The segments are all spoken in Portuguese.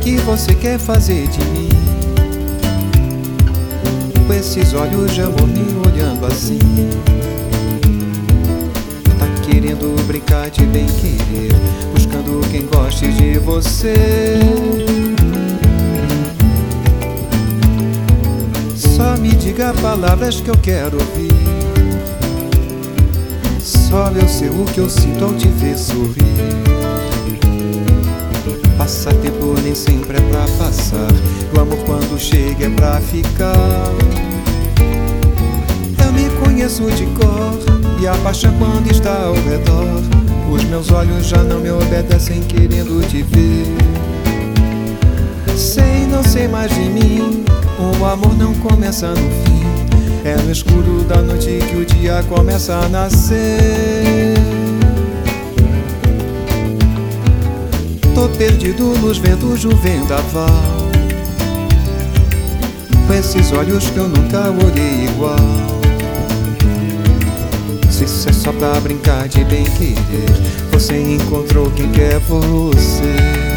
que você quer fazer de mim? Com esses olhos de amor me olhando assim. Tá querendo brincar de bem querer, buscando quem goste de você. Só me diga palavras que eu quero ouvir. Só eu sei o que eu sinto ao te ver sorrir. Passatempo sempre é pra passar. O amor quando chega é pra ficar. Eu me conheço de cor e a paixão quando está ao redor. Os meus olhos já não me obedecem querendo te ver. Sei, não sei mais de mim. O amor não começa no fim. É no escuro da noite que o dia começa a nascer. Perdido nos ventos do vendaval Com esses olhos que eu nunca olhei igual. Se isso é só pra brincar de bem querer Você encontrou quem quer você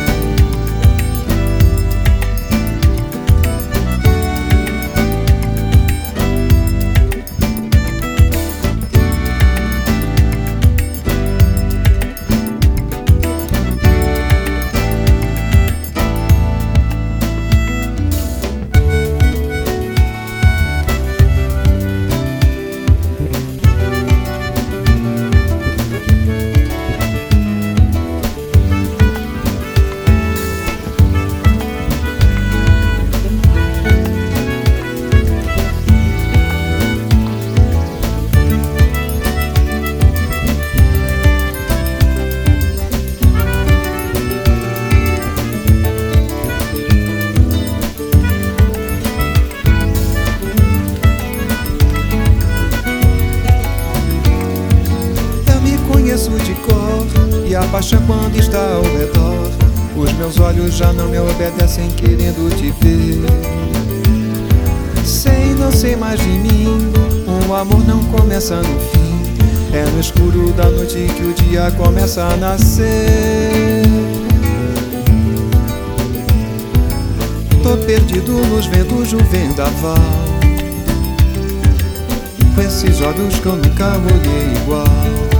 A paixão quando está ao redor. Os meus olhos já não me obedecem querendo te ver. Sei, não sei mais de mim Um amor não começa no fim. É no escuro da noite que o dia começa a nascer. Tô perdido nos ventos do vendaval. Com esses olhos que eu nunca olhei igual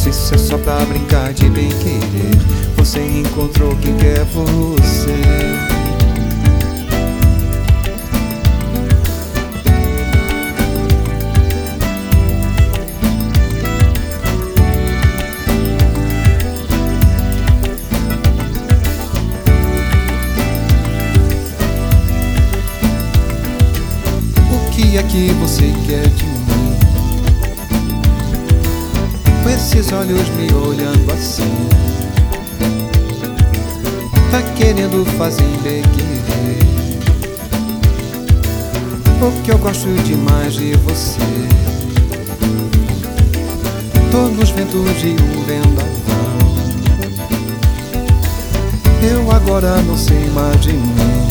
se isso é só pra brincar de bem querer Você encontrou quem quer você O que é que você quer de mim? Esses olhos me olhando assim. Tá querendo fazer bem querer Porque eu gosto demais de você. Tô nos ventos de um vendaval. Eu agora não sei mais de mim.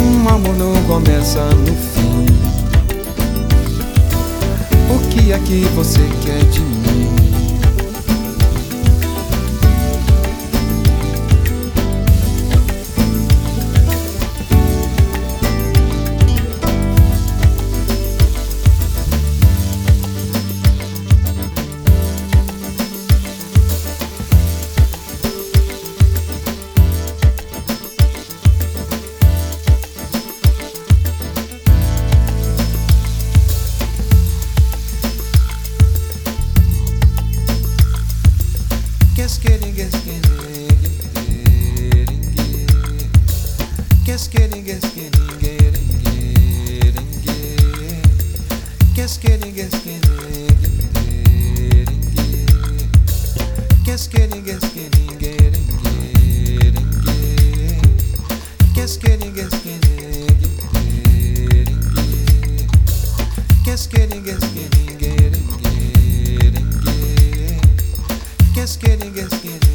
Um amor não começa no fim que é que você quer de mim? skinny, get skinny.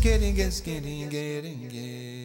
Getting, getting, getting, getting.